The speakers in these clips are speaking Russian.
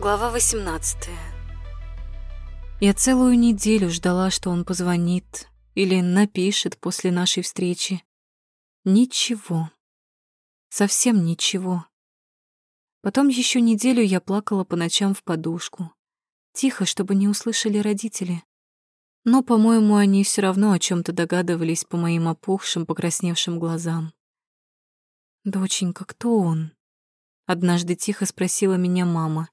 Глава 18 Я целую неделю ждала, что он позвонит или напишет после нашей встречи. Ничего. Совсем ничего. Потом еще неделю я плакала по ночам в подушку. Тихо, чтобы не услышали родители. Но, по-моему, они все равно о чем то догадывались по моим опухшим, покрасневшим глазам. «Доченька, кто он?» Однажды тихо спросила меня мама.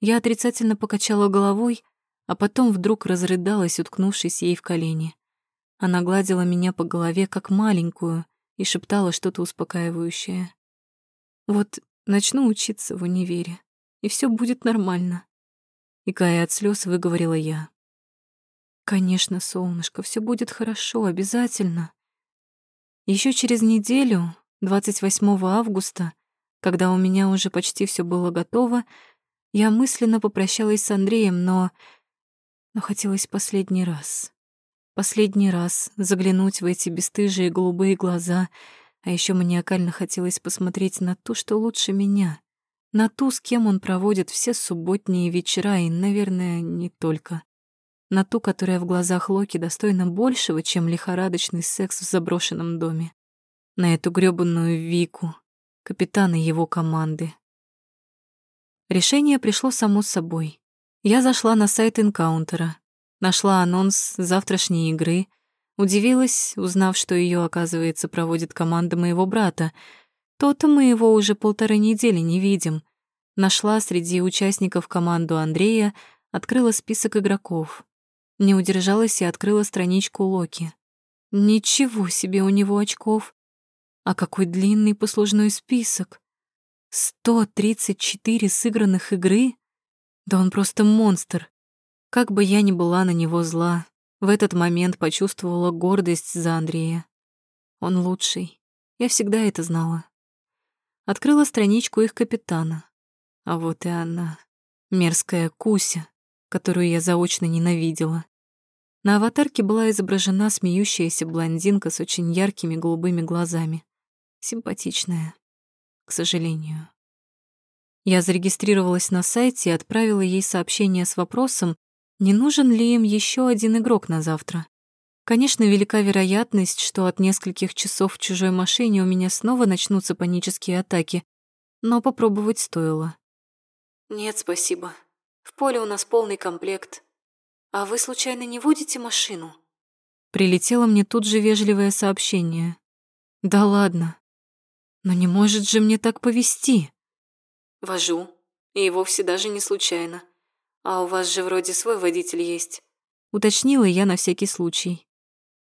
Я отрицательно покачала головой, а потом вдруг разрыдалась, уткнувшись ей в колени. Она гладила меня по голове, как маленькую, и шептала что-то успокаивающее. «Вот начну учиться в универе, и все будет нормально», — икая от слез, выговорила я. «Конечно, солнышко, все будет хорошо, обязательно». Еще через неделю, 28 августа, когда у меня уже почти все было готово, я мысленно попрощалась с Андреем, но... Но хотелось последний раз. Последний раз заглянуть в эти бесстыжие голубые глаза, а еще маниакально хотелось посмотреть на ту, что лучше меня, на ту, с кем он проводит все субботние вечера и, наверное, не только. На ту, которая в глазах Локи достойна большего, чем лихорадочный секс в заброшенном доме. На эту грёбаную Вику, капитана его команды. Решение пришло само собой. Я зашла на сайт Энкаунтера, нашла анонс завтрашней игры, удивилась, узнав, что ее, оказывается, проводит команда моего брата. То-то мы его уже полторы недели не видим. Нашла среди участников команду Андрея, открыла список игроков. Не удержалась и открыла страничку Локи. Ничего себе у него очков. А какой длинный послужной список. 134 сыгранных игры? Да он просто монстр. Как бы я ни была на него зла, в этот момент почувствовала гордость за Андрея. Он лучший. Я всегда это знала. Открыла страничку их капитана. А вот и она, мерзкая Куся, которую я заочно ненавидела. На аватарке была изображена смеющаяся блондинка с очень яркими голубыми глазами. Симпатичная к сожалению. Я зарегистрировалась на сайте и отправила ей сообщение с вопросом, не нужен ли им еще один игрок на завтра. Конечно, велика вероятность, что от нескольких часов в чужой машине у меня снова начнутся панические атаки, но попробовать стоило. «Нет, спасибо. В поле у нас полный комплект. А вы случайно не водите машину?» Прилетело мне тут же вежливое сообщение. «Да ладно. Но не может же мне так повести. Вожу. И вовсе даже не случайно. А у вас же вроде свой водитель есть. Уточнила я на всякий случай.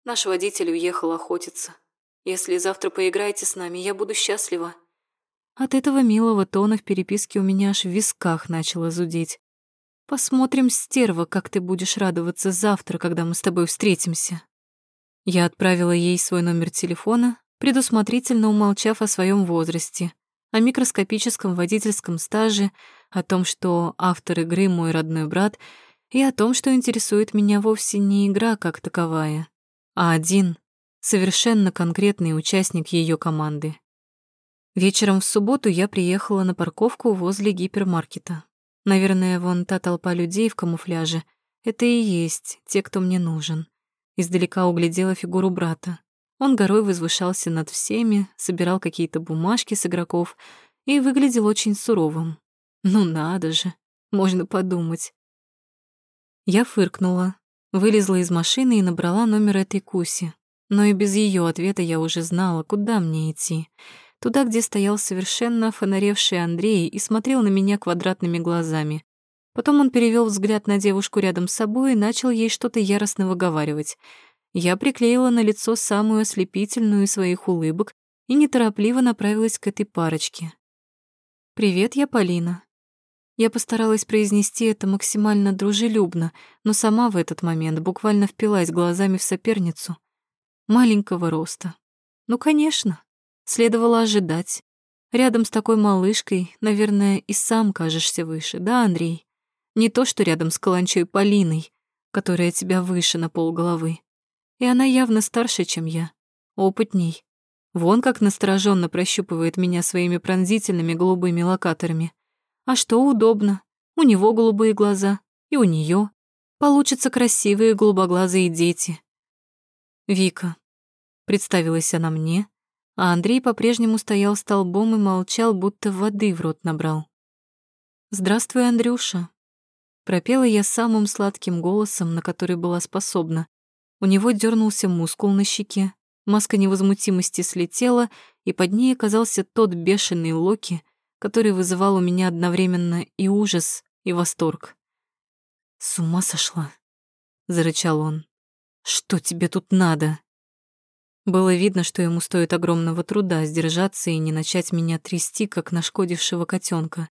Наш водитель уехал охотиться. Если завтра поиграете с нами, я буду счастлива. От этого милого тона в переписке у меня аж в висках начало зудеть. Посмотрим, стерва, как ты будешь радоваться завтра, когда мы с тобой встретимся. Я отправила ей свой номер телефона, предусмотрительно умолчав о своем возрасте, о микроскопическом водительском стаже, о том, что автор игры мой родной брат, и о том, что интересует меня вовсе не игра как таковая, а один, совершенно конкретный участник ее команды. Вечером в субботу я приехала на парковку возле гипермаркета. Наверное, вон та толпа людей в камуфляже — это и есть те, кто мне нужен. Издалека углядела фигуру брата. Он горой возвышался над всеми, собирал какие-то бумажки с игроков и выглядел очень суровым. Ну надо же, можно подумать. Я фыркнула, вылезла из машины и набрала номер этой Куси. Но и без ее ответа я уже знала, куда мне идти. Туда, где стоял совершенно фонаревший Андрей и смотрел на меня квадратными глазами. Потом он перевел взгляд на девушку рядом с собой и начал ей что-то яростно выговаривать — я приклеила на лицо самую ослепительную из своих улыбок и неторопливо направилась к этой парочке. «Привет, я Полина». Я постаралась произнести это максимально дружелюбно, но сама в этот момент буквально впилась глазами в соперницу. Маленького роста. Ну, конечно, следовало ожидать. Рядом с такой малышкой, наверное, и сам кажешься выше, да, Андрей? Не то, что рядом с каланчой Полиной, которая тебя выше на полголовы. И она явно старше, чем я, опытней. Вон как настороженно прощупывает меня своими пронзительными голубыми локаторами. А что удобно. У него голубые глаза, и у нее. Получатся красивые голубоглазые дети. Вика. Представилась она мне, а Андрей по-прежнему стоял столбом и молчал, будто воды в рот набрал. «Здравствуй, Андрюша», — пропела я самым сладким голосом, на который была способна. У него дернулся мускул на щеке, маска невозмутимости слетела, и под ней оказался тот бешеный Локи, который вызывал у меня одновременно и ужас, и восторг. «С ума сошла?» — зарычал он. «Что тебе тут надо?» Было видно, что ему стоит огромного труда сдержаться и не начать меня трясти, как нашкодившего котенка.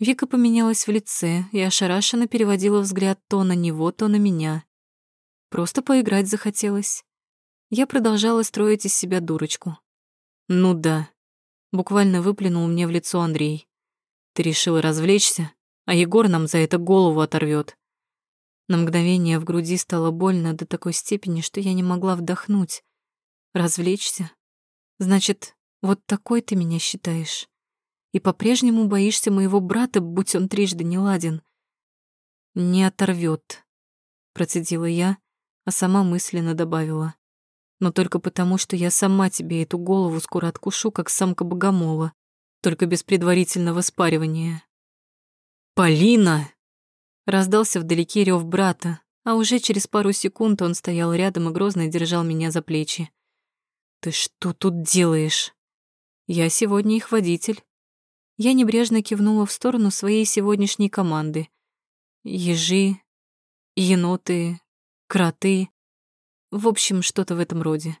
Вика поменялась в лице и ошарашенно переводила взгляд то на него, то на меня. Просто поиграть захотелось. Я продолжала строить из себя дурочку. «Ну да», — буквально выплюнул мне в лицо Андрей. «Ты решила развлечься, а Егор нам за это голову оторвет. На мгновение в груди стало больно до такой степени, что я не могла вдохнуть. Развлечься? Значит, вот такой ты меня считаешь. И по-прежнему боишься моего брата, будь он трижды не ладен. Не оторвет, процедила я, а сама мысленно добавила. Но только потому, что я сама тебе эту голову скоро откушу, как самка богомола, только без предварительного спаривания. «Полина!» Раздался вдалеке рев брата, а уже через пару секунд он стоял рядом и грозно держал меня за плечи. «Ты что тут делаешь?» «Я сегодня их водитель». Я небрежно кивнула в сторону своей сегодняшней команды. Ежи, еноты, кроты. В общем, что-то в этом роде.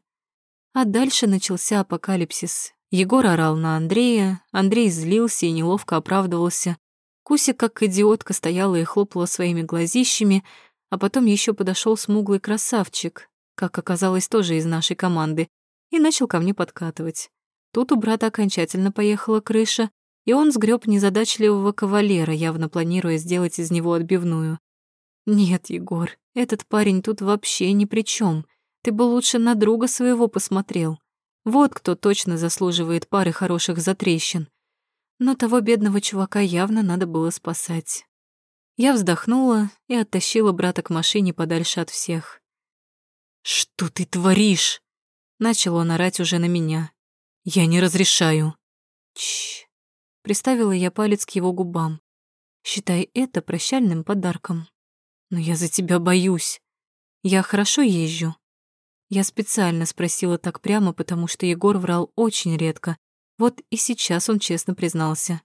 А дальше начался апокалипсис. Егор орал на Андрея, Андрей злился и неловко оправдывался. Куся, как идиотка, стояла и хлопала своими глазищами, а потом еще подошел смуглый красавчик, как оказалось, тоже из нашей команды, и начал ко мне подкатывать. Тут у брата окончательно поехала крыша, и он сгреб незадачливого кавалера, явно планируя сделать из него отбивную. «Нет, Егор, этот парень тут вообще ни при чем. Ты бы лучше на друга своего посмотрел. Вот кто точно заслуживает пары хороших затрещин. Но того бедного чувака явно надо было спасать. Я вздохнула и оттащила брата к машине подальше от всех. «Что ты творишь?» Начал он орать уже на меня. «Я не разрешаю». Чш. Приставила я палец к его губам. Считай это прощальным подарком. Но я за тебя боюсь. Я хорошо езжу. Я специально спросила так прямо, потому что Егор врал очень редко. Вот и сейчас он честно признался.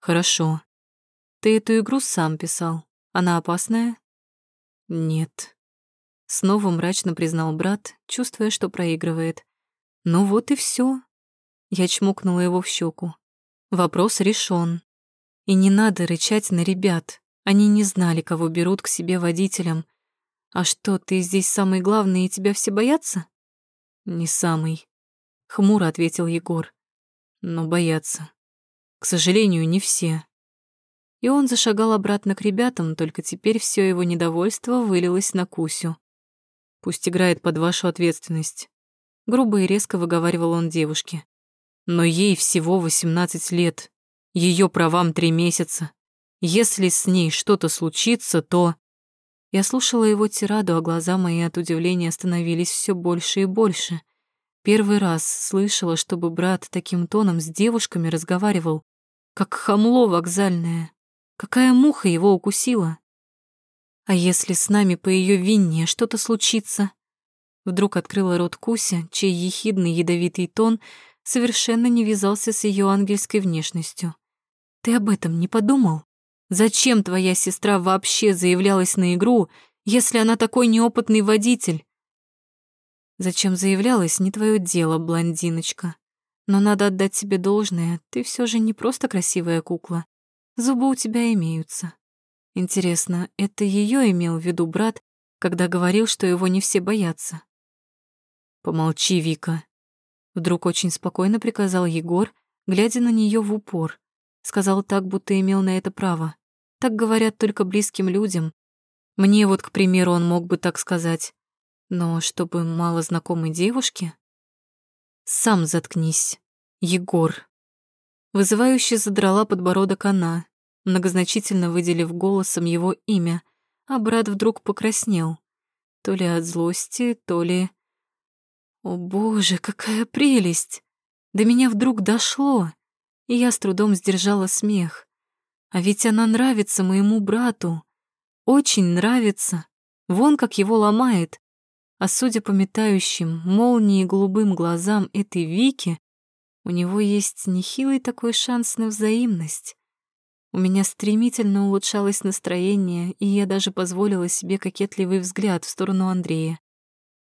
Хорошо. Ты эту игру сам писал. Она опасная? Нет. Снова мрачно признал брат, чувствуя, что проигрывает. Ну вот и все. Я чмокнула его в щеку. Вопрос решен. И не надо рычать на ребят. Они не знали, кого берут к себе водителем. А что, ты здесь самый главный и тебя все боятся? Не самый. Хмуро ответил Егор. Но боятся. К сожалению, не все. И он зашагал обратно к ребятам, только теперь все его недовольство вылилось на Кусю. Пусть играет под вашу ответственность. Грубо и резко выговаривал он девушке. Но ей всего 18 лет. Ее правам три месяца. Если с ней что-то случится, то... Я слушала его тираду, а глаза мои от удивления становились все больше и больше. Первый раз слышала, чтобы брат таким тоном с девушками разговаривал, как хамло вокзальное. Какая муха его укусила? А если с нами по ее вине что-то случится? Вдруг открыла рот Куся, чей ехидный ядовитый тон совершенно не вязался с ее ангельской внешностью. Ты об этом не подумал? Зачем твоя сестра вообще заявлялась на игру, если она такой неопытный водитель? Зачем заявлялась, не твое дело, блондиночка. Но надо отдать тебе должное, ты все же не просто красивая кукла. Зубы у тебя имеются. Интересно, это ее имел в виду брат, когда говорил, что его не все боятся? Помолчи, Вика. Вдруг очень спокойно приказал Егор, глядя на нее в упор. Сказал так, будто имел на это право. Так говорят только близким людям. Мне вот, к примеру, он мог бы так сказать. Но чтобы мало знакомой девушке? Сам заткнись, Егор. Вызывающе задрала подбородок она, многозначительно выделив голосом его имя, а брат вдруг покраснел. То ли от злости, то ли... О боже, какая прелесть! До меня вдруг дошло, и я с трудом сдержала смех. А ведь она нравится моему брату. Очень нравится. Вон как его ломает. А судя по метающим молнии голубым глазам этой Вики, у него есть нехилый такой шанс на взаимность. У меня стремительно улучшалось настроение, и я даже позволила себе кокетливый взгляд в сторону Андрея.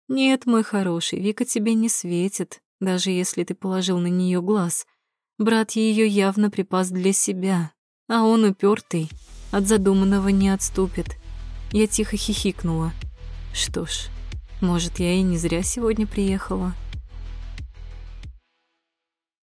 «Нет, мой хороший, Вика тебе не светит, даже если ты положил на нее глаз. Брат ее явно припас для себя, а он упертый, от задуманного не отступит». Я тихо хихикнула. «Что ж, может, я и не зря сегодня приехала».